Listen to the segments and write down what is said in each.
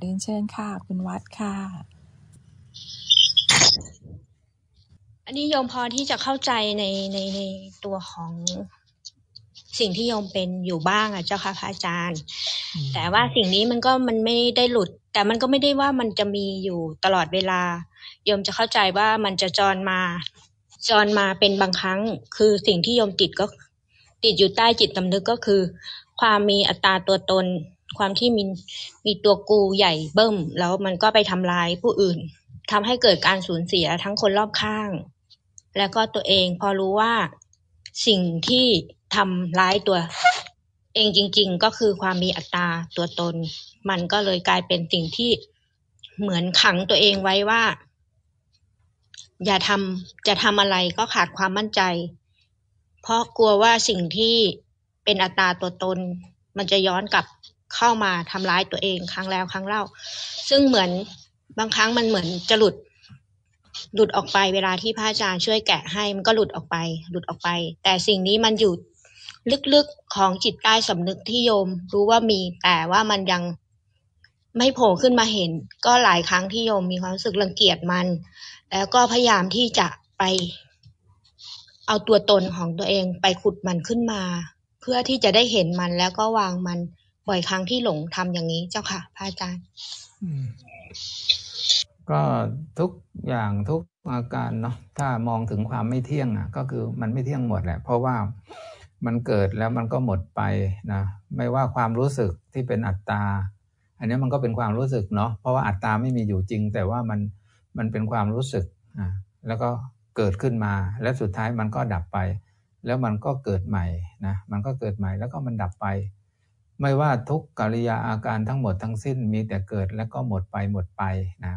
เดินเชิญค่ะ คุณวัดค่ะ อันนี้โยมพอที่จะเข้าใจในในในตัวของสิ่งที่โยมเป็นอยู่บ้างอะเจ้าค่ะพระอาจารย์ แต่ว่าสิ่งนี้มันก็มันไม่ได้หลุด แต่มันก็ไม่ได้ว่ามันจะมีอยู่ตลอดเวลาโยมจะเข้าใจว่ามันจะจรมาจรมาเป็นบางครั้ง คือสิ่งที่โยมติดก็ติดอยู่ใต้จิตตำนึกก็คือ ความมีอัตตาตัวตน ความที่มีมีตัวกูใหญ่เบิ้มแล้วมันก็ไปทำลายผู้อื่นทำให้เกิดการสูญเสียทั้งคนรอบข้าง แล้วก็ตัวเองพอรู้ว่าสิ่งที่ทำร้ายตัว เองจริง ๆ ก็คือความมีอัตตาตัวตน มันก็เลยกลายเป็นสิ่งที่เหมือนขังตัวเองไว้ว่า อย่าทำจะทำอะไรก็ขาดความมั่นใจ เพราะกลัวว่าสิ่งที่เป็นอัตตาตัวตน มันจะย้อนกลับ เข้ามาทำร้ายตัวเองครั้งแล้วครั้งเล่า ซึ่งเหมือนบางครั้งมันเหมือนจะหลุดหลุดออกไปเวลาที่พระอาจารย์ช่วยแกะให้มันก็หลุดออกไป หลุดออกไป แต่สิ่งนี้มันอยู่ลึกๆของจิตใต้สำนึกที่โยม รู้ว่ามีแต่ว่ามันยังไม่โผล่ขึ้นมาเห็น ก็หลายครั้งที่โยมมีความรู้สึกรังเกียจมัน แล้วก็พยายามที่จะไป เอาตัวตนของตัวเองไปขุดมันขึ้นมา เพื่อที่จะได้เห็นมันแล้วก็วางมัน บ่อยครั้งที่หลงทำอย่างนี้เจ้าค่ะ พระอาจารย์ก็ทุกอย่างทุกอาการเนาะถ้ามองถึงความไม่เที่ยงอะ ก็คือมันไม่เที่ยงหมดแหละ เพราะว่ามันเกิดแล้วมันก็หมดไปนะไม่ว่าความรู้สึกที่เป็นอัตตา อันนี้มันก็เป็นความรู้สึกเนาะเพราะว่าอัตตาไม่มีอยู่จริง แต่ว่ามันมันเป็นความรู้สึกอะแล้วก็เกิดขึ้นมา แล้วสุดท้ายมันก็ดับไป แล้วมันก็เกิดใหม่นะมันก็เกิดใหม่แล้วก็มันดับไป ไม่ว่าทุกกิริยาอาการทั้งหมดทั้งสิ้นมีแต่เกิดแล้วก็หมดไปหมดไปนะ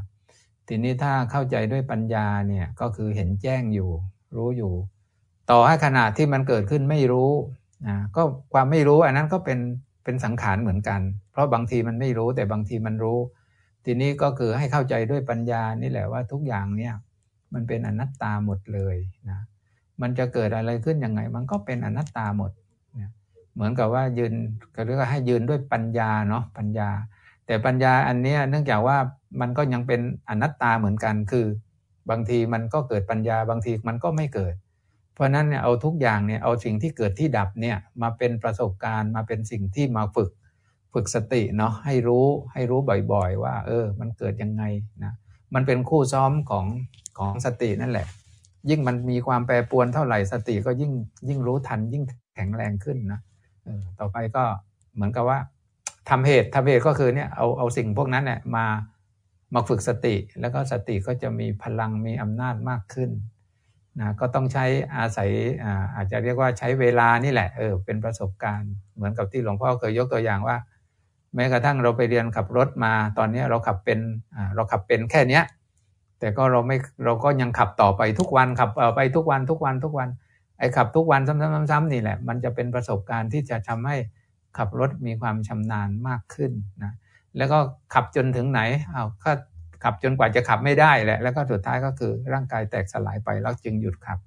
ทีนี้ถ้าเข้าใจด้วยปัญญาเนี่ยก็คือเห็นแจ้งอยู่ รู้อยู่ ต่อให้ขณะที่มันเกิดขึ้นไม่รู้นะก็ความไม่รู้อันนั้นก็เป็นเป็นสังขารเหมือนกัน เพราะบางทีมันไม่รู้แต่บางทีมันรู้ ทีนี้ก็คือให้เข้าใจด้วยปัญญานี่แหละว่าทุกอย่างเนี่ยมันเป็นอนัตตาหมดเลยนะมันจะเกิดอะไรขึ้นยังไง มันก็เป็นอนัตตาหมด เหมือนกับว่ายืนก็เรียกว่าให้ยืนด้วยปัญญาเนาะปัญญา แต่ปัญญาอันนี้เนื่องจากว่ามันก็ยังเป็นอนัตตาเหมือนกันคือบางทีมันก็เกิดปัญญาบางทีมันก็ไม่เกิด เพราะนั้นเนี่ยเอาทุกอย่างเนี่ยเอาสิ่งที่เกิดที่ดับเนี่ยมาเป็นประสบการณ์มาเป็นสิ่งที่มาฝึกฝึกสติเนาะให้รู้ให้รู้บ่อยๆ ว่า เออ มันเกิดยังไงนะมันเป็นคู่ซ้อมของของสตินั่นแหละ ยิ่งมันมีความแปรปรวนเท่าไหร่สติก็ยิ่งยิ่งรู้ทันยิ่งแข็งแรงขึ้นนะ ต่อไปก็เหมือนกับว่าทำเหตุทำเหตุก็คือเนี่ยเอาเอาสิ่งพวกนั้นเนี่ยมามาฝึกสติ แล้วก็สติก็จะมีพลังมีอำนาจมากขึ้นนะก็ต้องใช้อาศัยอาอาจจะเรียกว่าใช้เวลานี่แหละเออเป็นประสบการณ์เหมือนกับที่หลวงพ่อเคยยกตัวอย่างว่า แม้กระทั่งเราไปเรียนขับรถมา ตอนนี้เราขับเป็นเราขับเป็นแค่เนี้ยแต่ก็เราไม่เราก็ยังขับต่อไปทุกวันขับไปทุกวันทุกวันทุกวัน ไอ้ขับทุกวันซ้ำๆๆนี่แหละ มันจะเป็นประสบการณ์ที่จะทำให้ขับรถมีความชำนาญมากขึ้นนะแล้วก็ขับจนถึงไหนเอาก็ขับจนกว่าจะขับไม่ได้แหละ แล้วก็สุดท้ายก็คือร่างกายแตกสลายไปแล้วจึงหยุดขับ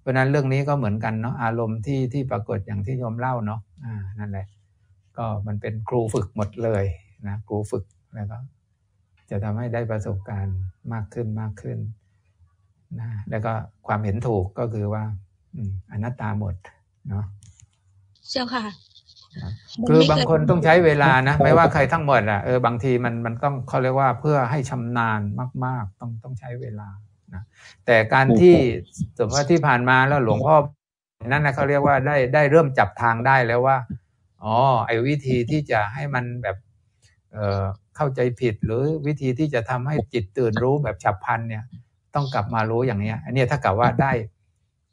เพราะนั้นเรื่องนี้ก็เหมือนกันเนาะอารมณ์ที่ที่ปรากฏอย่างที่โยมเล่าเนาะอ่านั่นแหละ ก็มันเป็นครูฝึกหมดเลยนะครูฝึกแล้วก็จะทำให้ได้ประสบการณ์มากขึ้นมากขึ้นนะแล้วก็ความเห็นถูกก็คือว่า อนัตตาหมดเนาะเจ้าค่ะ คือบางคนต้องใช้เวลานะ ไม่ว่าใครทั้งหมดอะเออบางทีมันมันต้องเขาเรียกว่าเพื่อให้ชำนาญมาก ๆ ต้องต้องใช้เวลานะแต่การที่สมมติว่าที่ผ่านมาแล้วหลวงพ่อนั่นนะเขาเรียกว่าได้ได้เริ่มจับทางได้แล้วว่าอ๋อไอ้วิธีที่จะให้มันแบบเอ่อเข้าใจผิดหรือวิธีที่จะทำให้จิตตื่นรู้แบบฉับพลันเนี่ย ต้องกลับมารู้อย่างเนี้ยอันนี้ถ้ากับว่าได้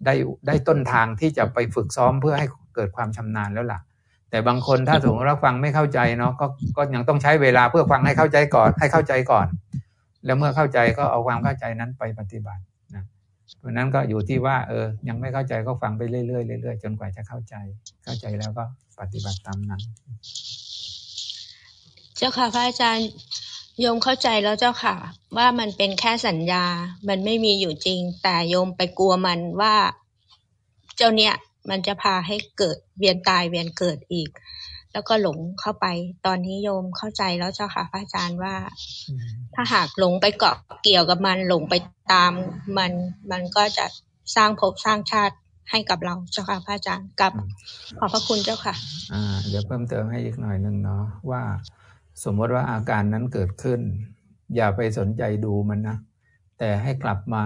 ได้ได้ต้นทางที่จะไปฝึกซ้อมเพื่อให้เกิดความชำนาญแล้วล่ะ แต่บางคนถ้าสมมติเรับฟังไม่เข้าใจเนาะก็ก็ยังต้องใช้เวลาเพื่อฟังให้เข้าใจก่อนให้เข้าใจก่อน แล้วเมื่อเข้าใจก็เอาความเข้าใจนั้นไปปฏิบัตินะเพราะนั้นก็อยู่ที่ว่า เออ ยังไม่เข้าใจก็ฟังไปเรื่อยๆเรื่อยๆจนกว่าจะเข้าใจ เข้าใจแล้วก็ปฏิบัติตามนั้น เจ้าค่ะพระอาจารย์ โยมเข้าใจแล้วเจ้าค่ะ ว่ามันเป็นแค่สัญญา มันไม่มีอยู่จริง แต่โยมไปกลัวมันว่า เจ้าเนี้ยมันจะพาให้เกิดเวียนตายเวียนเกิดอีก แล้วก็หลงเข้าไป ตอนนี้โยมเข้าใจแล้วเจ้าค่ะพระอาจารย์ว่า ถ้าหากหลงไปเกาะเกี่ยวกับมันหลงไปตามมัน มันก็จะสร้างภพสร้างชาติให้กับเราเจ้าค่ะพระอาจารย์กับขอบพระคุณเจ้าค่ะ อ่า เดี๋ยวเพิ่มเติมให้อีกหน่อยหนึ่งเนาะว่า สมมติว่าอาการนั้นเกิดขึ้น อย่าไปสนใจดูมันนะ แต่ให้กลับมา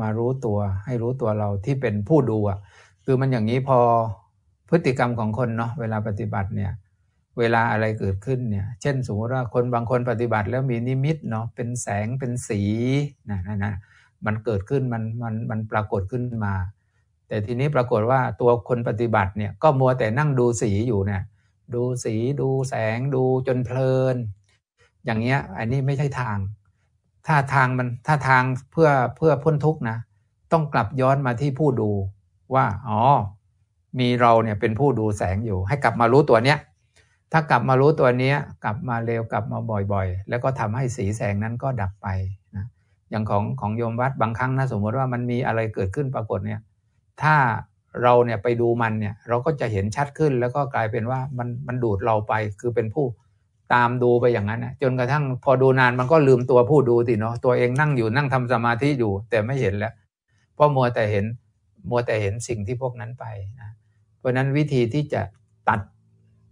มารู้ตัว ให้รู้ตัวเราที่เป็นผู้ดูอะคือมันอย่างนี้พอพฤติกรรมของคนเนาะเวลาปฏิบัติเนี่ย เวลาอะไรเกิดขึ้นเนี่ย เช่นสมมติว่าคนบางคนปฏิบัติแล้วมีนิมิตเนาะเป็นแสงเป็นสีนะนะนะมันเกิดขึ้นมันมันมันปรากฏขึ้นมา แต่ทีนี้ปรากฏว่าตัวคนปฏิบัติเนี่ยก็มัวแต่นั่งดูสีอยู่เนี่ย ดูสีดูแสงดูจนเพลิน อย่างเงี้ยอันนี้ไม่ใช่ทาง ถ้าทางมันถ้าทางเพื่อเพื่อพ้นทุกนะ ต้องกลับย้อนมาที่ผู้ดูว่าอ๋อมีเราเนี่ยเป็นผู้ดูแสงอยู่ ให้กลับมารู้ตัวเนี้ยถ้ากลับมารู้ตัวเนี้ยกลับมาเร็วกลับมาบ่อยๆ แล้วก็ทำให้สีแสงนั้นก็ดับไปนะอย่างของของโยมวัดบางครั้งนะสมมติว่ามันมีอะไรเกิดขึ้นปรากฏเนี่ยถ้า เราเนี่ยไปดูมันเนี่ยเราก็จะเห็นชัดขึ้นแล้วก็กลายเป็นว่ามันมันดูดเราไปคือเป็นผู้ตามดูไปอย่างนั้นนะจนกระทั่งพอดูนานมันก็ลืมตัวผู้ดูสิเนาะตัวเองนั่งอยู่นั่งทำสมาธิอยู่ แต่ไม่เห็นแล้ว เพราะมัวแต่เห็นมัวแต่เห็นสิ่งที่พวกนั้นไปนะเพราะนั้นวิธีที่จะตัด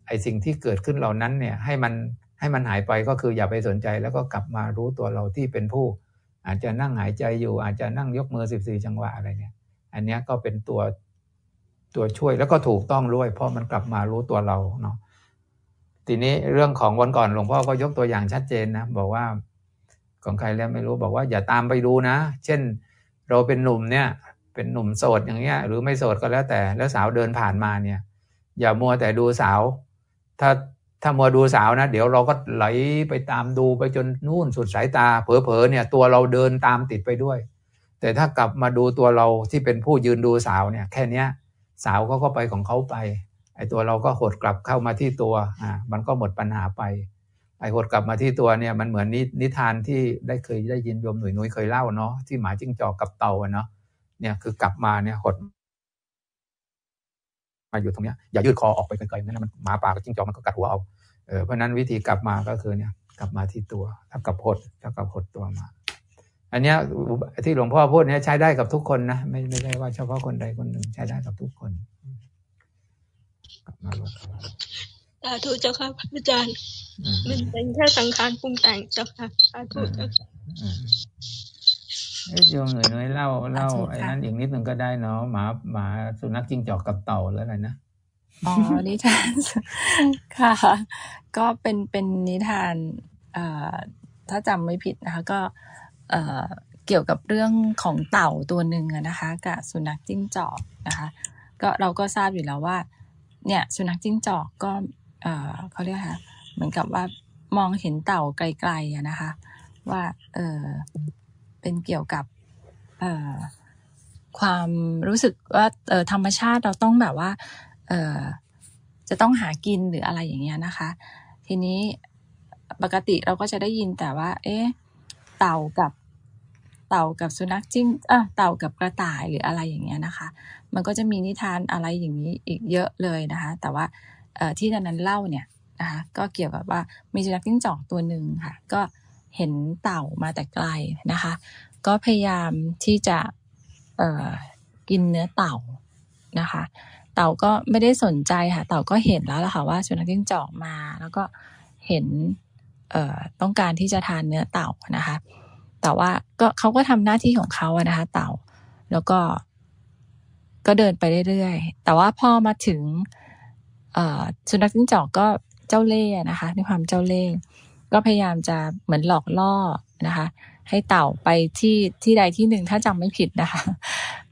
ไอ้สิ่งที่เกิดขึ้นเหล่านั้นเนี่ยให้มันให้มันหายไปก็คืออย่าไปสนใจ แล้วก็กลับมารู้ตัวเราที่เป็นผู้ อาจจะนั่งหายใจอยู่ อาจจะนั่งยกมือสิบสี่จังหวะอะไรเนี่ย อันนี้ก็เป็นตัว ตัวช่วยแล้วก็ถูกต้องด้วย เพราะมันกลับมารู้ตัวเราเนาะทีนี้เรื่องของวันก่อนหลวงพ่อก็ยกตัวอย่างชัดเจนนะบอกว่าของใครแล้วไม่รู้บอกว่าอย่าตามไปดูนะ เช่น เราเป็นหนุ่มเนี่ยเป็นหนุ่มโสดอย่างเงี้ยหรือไม่โสดก็แล้วแต่แล้วสาวเดินผ่านมาเนี่ย อย่ามัวแต่ดูสาว ถ้าถ้ามัวดูสาวนะ เดี๋ยวเราก็ไหลไปตามดูไปจนนู่นสุดสายตา เผลอๆเนี่ย ตัวเราเดินตามติดไปด้วย แต่ถ้ากลับมาดูตัวเราที่เป็นผู้ยืนดูสาวเนี่ย แค่เนี้ย สาวเขาก็ไปของเขาไป ไอ้ตัวเราก็หดกลับเข้ามาที่ตัวอ่ามันก็หมดปัญหาไป ไอ้หดกลับมาที่ตัวเนี่ยมันเหมือนนิทานที่ได้เคยได้ยินโยมหนุ่ยนุ้ยเคยเล่าเนาะที่หมาจิ้งจอกกับเต่าเนาะเนี่ยคือกลับมาเนี่ยหดมาอยู่ตรงเนี้ยอย่ายืดคอออกไปไกลๆนั่นมันหมาป่ากับจิ้งจอกมันก็กัดหัวเอาเออเพราะนั้นวิธีกลับมาก็คือเนี่ยกลับมาที่ตัวถ้ากับหดถ้ากับหดตัวมา อันเนี้ยที่หลวงพ่อพูดเนี่ยใช้ได้กับทุกคนนะไม่ไม่ใช่ว่าเฉพาะคนใดคนหนึ่งใช้ได้กับทุกคนกลับมาลงสาธุเจ้าค่ะพระอาจารย์มันเป็นแค่สังขารปรุงแต่งเจ้าค่ะสาธุเจ้าค่ะเอ้ยโยมหน่อยน้อยเล่าเล่าไอ้นั้นอีกนิดหนึ่งก็ได้เนาะหมาหมาสุนัขจิ้งจอกกับเต่าแล้วอะไรนะอ๋อนิทานค่ะ ก็เป็นเป็นนิทานเอ่อถ้าจำไม่ผิดนะคะ ก็ เกี่ยวกับเรื่องของเต่าตัวหนึ่งนะคะกับสุนัขจิ้งจอกนะคะก็เราก็ทราบอยู่แล้วว่าเนี่ยสุนัขจิ้งจอกก็เออเขาเรียกค่ะเหมือนกับว่ามองเห็นเต่าไกลๆอะนะคะว่าเออเป็นเกี่ยวกับเออความรู้สึกว่าเออธรรมชาติเราต้องแบบว่าเออจะต้องหากินหรืออะไรอย่างเงี้ยนะคะ ทีนี้ปกติเราก็จะได้ยินแต่ว่า เอ๊ะ เต่ากับเต่ากับสุนัขจิ้งเออเต่ากับกระต่ายหรืออะไรอย่างเงี้ยนะคะ มันก็จะมีนิทานอะไรอย่างนี้อีกเยอะเลยนะคะ แต่ว่าที่ตอนนั้นเล่าเนี่ยนะคะก็เกี่ยวกับว่ามีสุนัขจิ้งจอกตัวหนึ่งค่ะ ก็เห็นเต่ามาแต่ไกลนะคะ ก็พยายามที่จะกินเนื้อเต่านะคะ เต่าก็ไม่ได้สนใจค่ะ เต่าก็เห็นแล้วล่ะค่ะว่าสุนัขจิ้งจอกมา แล้วก็เห็น ต้องการที่จะทานเนื้อเต่านะคะ แต่ว่าก็เขาก็ทำหน้าที่ของเขาอะนะคะ เต่า แล้วก็ก็เดินไปเรื่อยๆ แต่ว่าพอมาถึงเอ่อสุนัขจิ้งจอกก็เจ้าเล่ห์นะคะด้วยความเจ้าเล่ห์ก็พยายามจะเหมือนหลอกล่อนะคะ ให้เต่าไปที่ที่ใดที่หนึ่งถ้าจำไม่ผิดนะคะ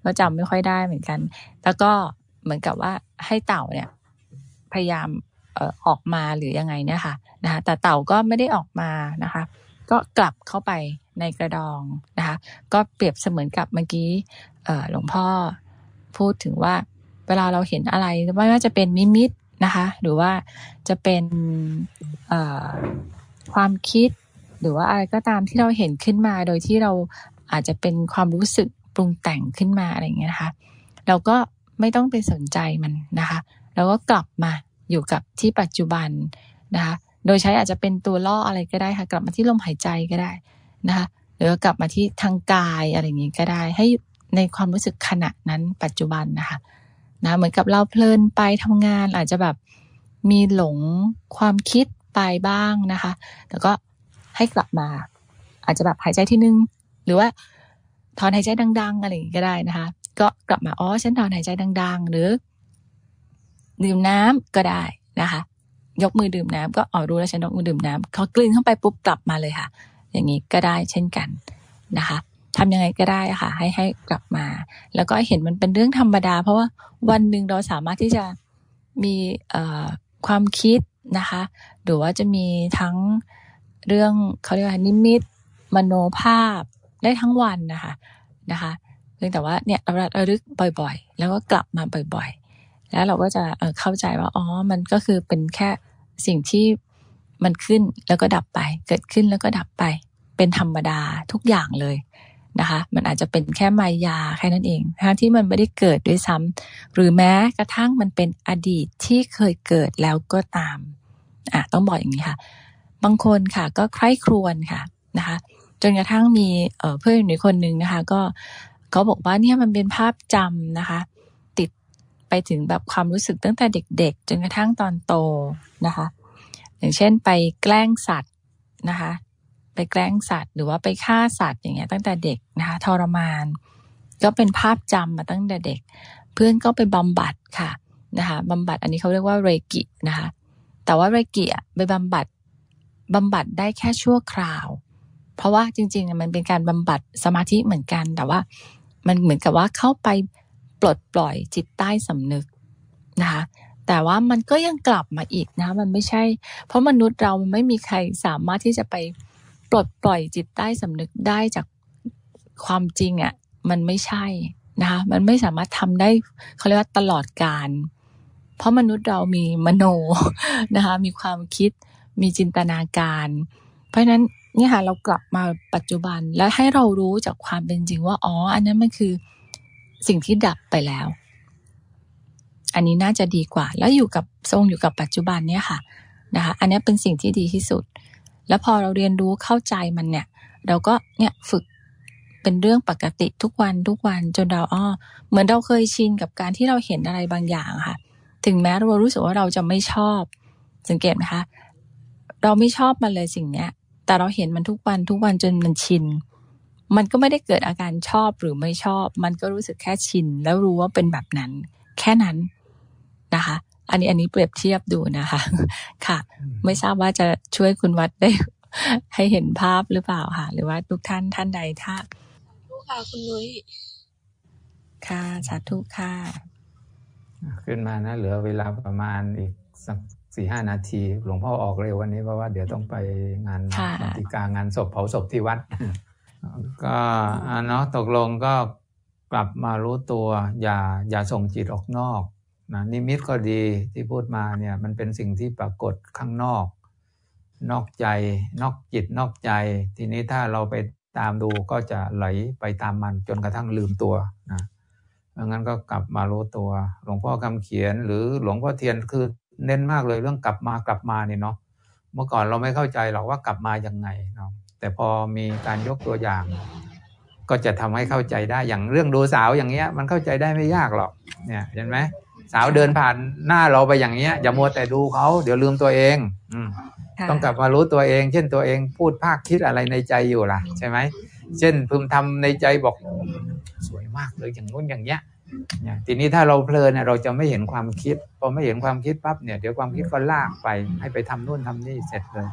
ก็จำไม่ค่อยได้เหมือนกัน แล้วก็เหมือนกับว่าให้เต่าเนี่ย พยายาม ออกมาหรือยังไงเนี่ยค่ะนะคะแต่เต่าก็ไม่ได้ออกมานะคะ ก็กลับเข้าไปในกระดองนะคะ ก็เปรียบเสมือนกับเมื่อกี้หลวงพ่อพูดถึงว่าเวลาเราเห็นอะไรไม่ว่าจะเป็นนิมิตนะคะ หรือว่าจะเป็นความคิด หรือว่าอะไรก็ตามที่เราเห็นขึ้นมาโดยที่เราอาจจะเป็นความรู้สึกปรุงแต่งขึ้นมาอะไรอย่างเงี้ยนะคะ เราก็ไม่ต้องไปสนใจมันนะคะ เราก็กลับมา อยู่กับที่ปัจจุบันนะคะ โดยใช้อาจจะเป็นตัวล่ออะไรก็ได้ค่ะ กลับมาที่ลมหายใจก็ได้นะคะ หรือกลับมาที่ทางกายอะไรอย่างนี้ก็ได้ ให้ในความรู้สึกขณะนั้นปัจจุบันนะคะนะเหมือนกับเราเพลินไปทำงานอาจจะแบบมีหลงความคิดไปบ้างนะคะแต่ก็ให้กลับมา อาจจะแบบหายใจที่นึง หรือว่าถอนหายใจดัง ๆ อะไรอย่างนี้ก็ได้นะคะ ก็กลับมาอ๋อฉันถอนหายใจดัง ๆ หรือ ดื่มน้ำก็ได้นะคะ ยกมือดื่มน้ำก็อ๋อรู้แล้วฉันยกมือดื่มน้ำเขากลืนเข้าไปปุ๊บกลับมาเลยค่ะ อย่างนี้ก็ได้เช่นกันนะคะทำยังไงก็ได้ค่ะ ให้ให้กลับมา แล้วก็เห็นมันเป็นเรื่องธรรมดา เพราะว่าวันหนึ่งเราสามารถที่จะมีความคิดนะคะ หรือว่าจะมีทั้งเรื่องเขาเรียกว่านิมิต มโนภาพได้ทั้งวันนะคะนะคะเพียงแต่ว่าเนี่ยเราระลึกบ่อยๆ แล้วก็กลับมาบ่อยๆ แล้วเราก็จะเข้าใจว่าอ๋อมันก็คือเป็นแค่สิ่งที่มันขึ้นแล้วก็ดับไป เกิดขึ้นแล้วก็ดับไป เป็นธรรมดาทุกอย่างเลยนะคะ มันอาจจะเป็นแค่มายาแค่นั้นเองทั้งที่มันไม่ได้เกิดด้วยซ้ำหรือแม้กระทั่งมันเป็นอดีตที่เคยเกิดแล้วก็ตามอะต้องบอกอย่างนี้ค่ะ บางคนค่ะก็ใคร่ครวญค่ะนะคะจนกระทั่งมีเพื่อนอยู่คนหนึ่งนะคะ ก็เขาบอกว่าเนี่ยมันเป็นภาพจำนะคะ ไปถึงแบบความรู้สึกตั้งแต่เด็ก ๆ จนกระทั่งตอนโตนะคะ อย่างเช่นไปแกล้งสัตว์นะคะ ไปแกล้งสัตว์ หรือว่าไปฆ่าสัตว์อย่างเงี้ยตั้งแต่เด็กนะคะทรมาน ก็เป็นภาพจำมาตั้งแต่เด็ก เพื่อนก็ไปบำบัดค่ะนะคะบำบัดอันนี้เขาเรียกว่าเรกินะคะแต่ว่าเรกิอะไปบำบัดบำบัดได้แค่ชั่วคราว เพราะว่าจริงๆมันเป็นการบำบัดสมาธิเหมือนกันแต่ว่า มันเหมือนกับว่าเข้าไป ปลดปล่อยจิตใต้สำนึกนะคะแต่ว่ามันก็ยังกลับมาอีกนะมันไม่ใช่ เพราะมนุษย์เราไม่มีใครสามารถที่จะไปปลดปล่อยจิตใต้สำนึกได้จากความจริงอะ่ะมันไม่ใช่นะคะมันไม่สามารถทำได้เขาเรียกว่าตลอดการ เพราะมนุษย์เรามีมโนนะคะมีความคิดมีจินตนาการ เพราะฉะนั้นนี่ค่ะเรากลับมาปัจจุบันแล้วให้เรารู้จากความเป็นจริงว่าอ๋ออันนั้นมันคือ สิ่งที่ดับไปแล้ว อันนี้น่าจะดีกว่า แล้วอยู่กับทรงอยู่กับปัจจุบันเนี่ยค่ะนะคะ อันนี้เป็นสิ่งที่ดีที่สุด แล้วพอเราเรียนรู้เข้าใจมันเนี่ย เราก็เนี่ยฝึกเป็นเรื่องปกติทุกวันทุกวันจนเราอ้อเหมือนเราเคยชินกับการที่เราเห็นอะไรบางอย่างค่ะ ถึงแม้เรารู้สึกว่าเราจะไม่ชอบ สังเกตไหมคะ เราไม่ชอบมันเลยสิ่งเนี้ย แต่เราเห็นมันทุกวันทุกวันจนมันชิน มันก็ไม่ได้เกิดอาการชอบหรือไม่ชอบ มันก็รู้สึกแค่ชิน แล้วรู้ว่าเป็นแบบนั้น แค่นั้นนะคะ อันนี้อันนี้เปรียบเทียบดูนะคะ ค่ะ ไม่ทราบว่าจะช่วยคุณวัดได้ ให้เห็นภาพหรือเปล่าค่ะ หรือว่าทุกท่านท่านใดถ้าทุค่ะคุณนุ้ยค่ะสาธุค่ะขึ้นมานะ เหลือเวลาประมาณอีกสักสี่ห้านาที หลวงพ่อออกเร็ววันนี้เพราะว่าเดี๋ยวต้องไปงานบันติกางานศพเผาศพที่วัด ก็เนาะตกลงก็กลับมารู้ตัว อย่าอย่าส่งจิตออกนอกนะนิมิตก็ดีที่พูดมาเนี่ยมันเป็นสิ่งที่ปรากฏข้างนอก นอกใจ นอกจิตนอกใจ ทีนี้ถ้าเราไปตามดูก็จะไหลไปตามมันจนกระทั่งลืมตัวนะดังนั้นก็กลับมารู้ตัว หลวงพ่อคำเขียน หรือหลวงพ่อเทียนคือเน้นมากเลยเรื่องกลับมากลับมาเนี่ยเนาะเมื่อก่อนเราไม่เข้าใจหรอกว่ากลับมายังไงเนาะ แต่พอมีการยกตัวอย่าง ก็จะทำให้เข้าใจได้อย่างเรื่องดูสาวอย่างเงี้ย มันเข้าใจได้ไม่ยากหรอกเนี่ยเห็นไหมสาวเดินผ่านหน้าเราไปอย่างเงี้ยอย่ามัวแต่ดูเขาเดี๋ยวลืมตัวเอง อืมต้องกลับมารู้ตัวเอง เช่นตัวเองพูดภาคคิดอะไรในใจอยู่ล่ะ ใช่ไหมเช่นพึมทำในใจบอกสวยมากเลยอย่างนู้นอย่างเงี้ยเนี่ยทีนี้ถ้าเราเพลินเนี่ยเราจะไม่เห็นความคิดพอไม่เห็นความคิดปั๊บเนี่ยเดี๋ยวความคิดก็ลากไปให้ไปทำนู่นทำนี่เสร็จเลย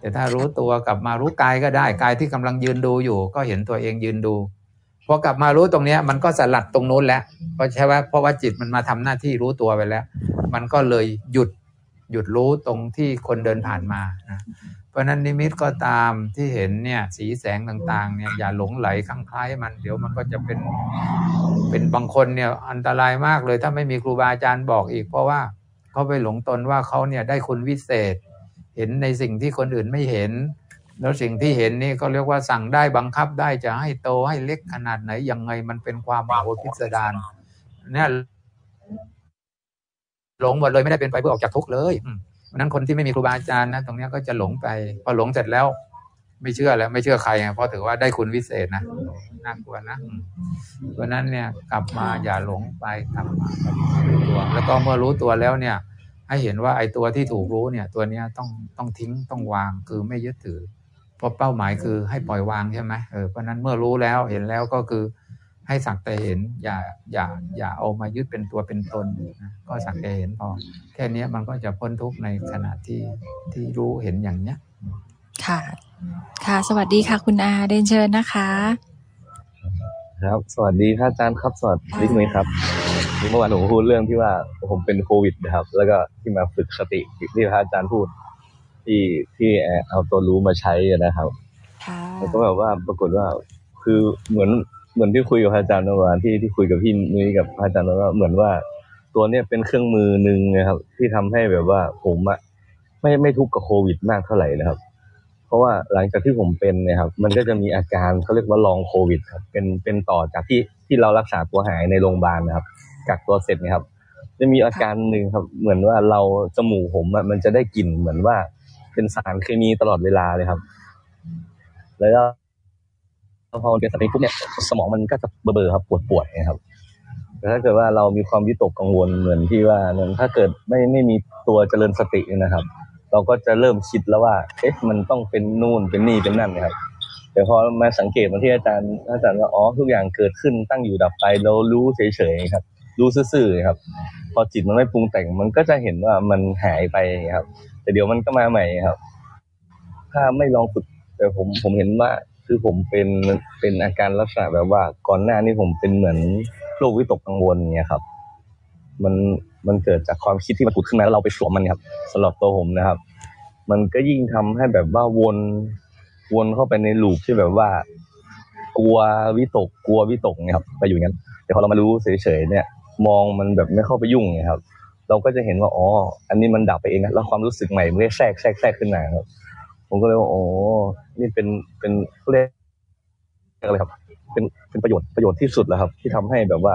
แต่ถ้ารู้ตัวกลับมารู้กายก็ได้กายที่กำลังยืนดูอยู่ ก็เห็นตัวเองยืนดูพอกลับมารู้ตรงเนี้ย มันก็สลัดตรงนู้นแล้วเพราะใช่ว่าเพราะว่าจิตมันมาทำหน้าที่รู้ตัวไปแล้ว มันก็เลยหยุดหยุดรู้ตรงที่คนเดินผ่านมานะเพราะนั้นนิมิตก็ตามที่เห็นเนี่ยสีแสงต่างๆเนี่ยอย่าหลงไหลข้างคล้ายมัน เดี๋ยวมันก็จะเป็นเป็นบางคนเนี่ยอันตรายมากเลยถ้าไม่มีครูบาอาจารย์บอกอีก เพราะว่าเขาไปหลงตนว่าเขาเนี่ยได้คุณวิเศษ เห็นในสิ่งที่คนอื่นไม่เห็น แล้วสิ่งที่เห็นนี่ก็เรียกว่าสั่งได้บังคับได้จะให้โตให้เล็กขนาดไหนยังไงมันเป็นความโหพิสดารเนี่ยหลงหมดเลยไม่ได้เป็นไปเพื่อออกจากทุกข์เลยเพราะนั้นคนที่ไม่มีครูบาอาจารย์นะตรงนี้ก็จะหลงไป พอหลงเสร็จแล้ว ไม่เชื่อแล้ว ไม่เชื่อใครเพราะถือว่าได้คุณวิเศษนะน่ากลัวนะเพราะนั้นเนี่ยกลับมาอย่าหลงไปกลับมาตัวแล้วก็เมื่อรู้ตัวแล้วเนี่ย ให้เห็นว่าไอ้ตัวที่ถูกรู้เนี่ยตัวเนี้ยต้องต้องทิ้งต้องวางคือไม่ยึดถือ เพราะเป้าหมายคือให้ปล่อยวางใช่ไหมเออเพราะนั้นเมื่อรู้แล้วเห็นแล้วก็คือให้สักแต่เห็นอย่าอย่าอย่าเอามายึดเป็นตัวเป็นตนนะก็สักแต่เห็นพอแค่นี้มันก็จะพ้นทุกข์ในขณะที่ที่รู้เห็นอย่างเนี้ยค่ะ ค่ะ สวัสดีค่ะ คุณอาเดนเชิญนะคะ ครับ สวัสดีพระอาจารย์ครับสวัสดีไหมครับ เมื่อวานผมพูดเรื่องที่ว่าผมเป็นโควิดนะครับ แล้วก็ที่มาฝึกสติที่พระอาจารย์พูด ที่ที่เอาตัวรู้มาใช้นะครับแล้วก็แบบว่าปรากฏว่า คือเหมือนเหมือนที่คุยกับพระอาจารย์เมื่อวานที่ที่คุยกับพี่นุ้ยกับพระอาจารย์แล้วว่าเหมือนว่าตัวเนี้ยเป็นเครื่องมือหนึ่งนะครับ ที่ทำให้แบบว่าผมอะไม่ไม่ทุกข์กับโควิดมากเท่าไหร่นะครับ เพราะว่าหลังจากที่ผมเป็นเนี่ยครับ มันก็จะมีอาการเขาเรียกว่าลองโควิดครับเป็นเป็นต่อจากที่ที่เรารักษาตัวหายในโรงพยาบาลนะครับ กักตัวเสร็จนะครับ จะมีอาการหนึ่งครับ เหมือนว่าเราจมูกผมมันจะได้กลิ่นเหมือนว่า เป็นสารเคมีตลอดเวลาเลยครับ แล้วก็พอเป็นสติปุ๊บเนี่ยสมองมันก็จะเบลอครับ ปวดปวดนะครับแต่ถ้าเกิดว่าเรามีความวิตกกังวลเหมือนที่ว่านั้นถ้าเกิดไม่ไม่มีตัวเจริญสตินะครับ เราก็จะเริ่มคิดแล้วว่า เอ๊ะมันต้องเป็นนู่นเป็นนี่เป็นนั่นนะครับแต่พอมาสังเกตมาที่อาจารย์อาจารย์ว่าอ๋อทุกอย่างเกิดขึ้นตั้งอยู่ดับไปเรารู้เฉยๆครับ รู้ซื่อๆครับ พอจิตมันไม่ปรุงแต่งมันก็จะเห็นว่ามันหายไปครับ แต่เดี๋ยวมันก็มาใหม่ครับ ถ้าไม่ลองฝึกแต่ผมผมเห็นว่าคือผมเป็นเป็นอาการลักษณะแบบว่า ก่อนหน้านี้ผมเป็นเหมือนโรควิตกกังวลเนี่ยครับ มันมันเกิดจากความคิดที่มันผุดขึ้นมาแล้วเราไปสวมมันครับสำหรับตัวผมนะครับ มันก็ยิ่งทำให้แบบว่าวนวนเข้าไปในลูปที่แบบว่า กลัววิตกกลัววิตกเนี่ยครับไปอยู่งั้นแต่พอเรามารู้เฉยๆเนี่ย มองมันแบบไม่เข้าไปยุ่งเนี่ยครับ เราก็จะเห็นว่าอ๋ออันนี้มันดับไปเองนะแล้วความรู้สึกใหม่มันก็แทรกแทรกแทรกขึ้นมาครับ ผมก็เลยว่าโอ้นี่เป็นเป็นเรียกอะไรครับ เป็นเป็นประโยชน์ประโยชน์ที่สุดแล้วครับ ที่ทำให้แบบว่า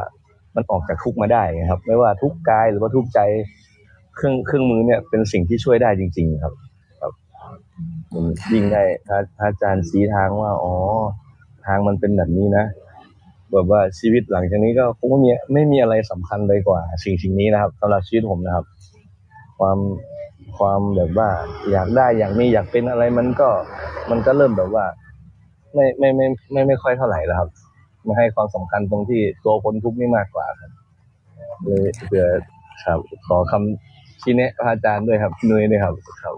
มันออกจากทุกมาได้ครับ ไม่ว่าทุกกายหรือว่าทุกใจเครื่องเครื่องมือเนี่ยเป็นสิ่งที่ช่วยได้จริง ๆ ครับ ครับยิ่งได้พระอาจารย์ชี้ทางว่า อ๋อ ทางมันเป็นแบบนี้นะ แบบว่าชีวิตหลังจากนี้ก็คงไม่มีไม่มีอะไรสำคัญเลยกว่า สิ่งสิ่งนี้นะครับสำหรับชีวิตผมนะครับ ความความแบบว่า อยากได้อยากมีอยากเป็นอะไรมันก็มันก็เริ่มแบบว่า ไม่ไม่ไม่ไม่ไม่ค่อยเท่าไหร่แล้วครับมาให้ความสำคัญตรงที่ตัวคนทุกข์นี่มากกว่าครับเลยเผื่อครับ ขอคำชี้แนะอาจารย์ด้วยครับนุ้ยด้วยครับครับ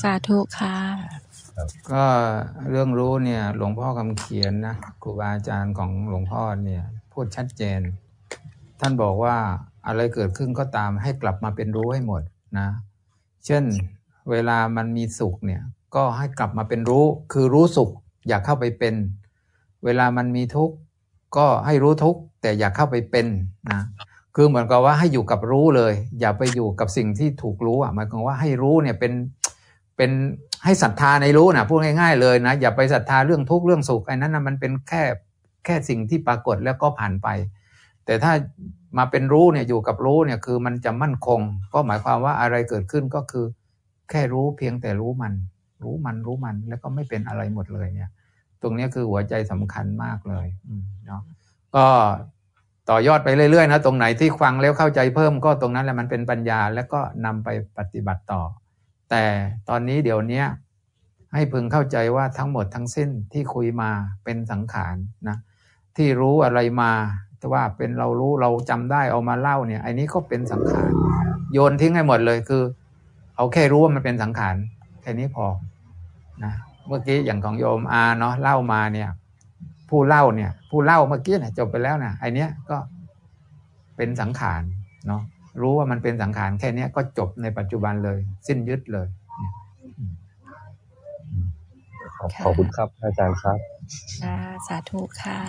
สาธุค่ะ ก็เรื่องรู้เนี่ยหลวงพ่อคำเขียนนะครูบาอาจารย์ของหลวงพ่อเนี่ยพูดชัดเจน ท่านบอกว่าอะไรเกิดขึ้นก็ตามให้กลับมาเป็นรู้ให้หมดนะ เช่นเวลามันมีสุขเนี่ยก็ให้กลับมาเป็นรู้ คือรู้สุข อย่าเข้าไปเป็น เวลามันมีทุกข์ก็ให้รู้ทุกข์แต่อย่าเข้าไปเป็นนะคือเหมือนกับว่าให้อยู่กับรู้เลย อย่าไปอยู่กับสิ่งที่ถูกรู้อะหมายความว่าให้รู้เนี่ยเป็นเป็น ให้ศรัทธาในรู้นะพูดง่าย ๆ เลยนะอย่าไปศรัทธาเรื่องทุกข์เรื่องสุขไอ้นั้นนะมันเป็นแค่แค่สิ่งที่ปรากฏแล้วก็ผ่านไป แต่ถ้ามาเป็นรู้เนี่ยอยู่กับรู้เนี่ยคือมันจะมั่นคง ก็หมายความว่าอะไรเกิดขึ้นก็คือ แค่รู้เพียงแต่รู้มัน รู้มันรู้มันแล้วก็ไม่เป็นอะไรหมดเลยเนี่ย ตรงนี้คือหัวใจสำคัญมากเลยเนาะก็ต่อยอดไปเรื่อยๆนะตรงไหนที่ฟังแล้วเข้าใจเพิ่มก็ตรงนั้นแหละมันเป็นปัญญา แล้วก็นำไปปฏิบัติต่อ แต่ตอนนี้เดี๋ยวนี้ให้พึงเข้าใจว่าทั้งหมดทั้งสิ้นที่คุยมาเป็นสังขารนะที่รู้อะไรมาแต่ว่าเป็นเรารู้เราจำได้เอามาเล่าเนี่ยไอ้นี้ก็เป็นสังขารโยนทิ้งให้หมดเลยคือ เอาแค่รู้ว่ามันเป็นสังขารแค่นี้พอนะเมื่อกี้อย่างของโยมอาเนาะเล่ามาเนี่ย ผู้เล่าเนี่ย ผู้เล่าเมื่อกี้เนี่ยจบไปแล้วนะไอเนี้ยก็เป็นสังขารเนาะ รู้ว่ามันเป็นสังขารแค่นี้ก็จบในปัจจุบันเลย สิ้นยึดเลยขอบคุณครับ อาจารย์ครับสาธุค่ะ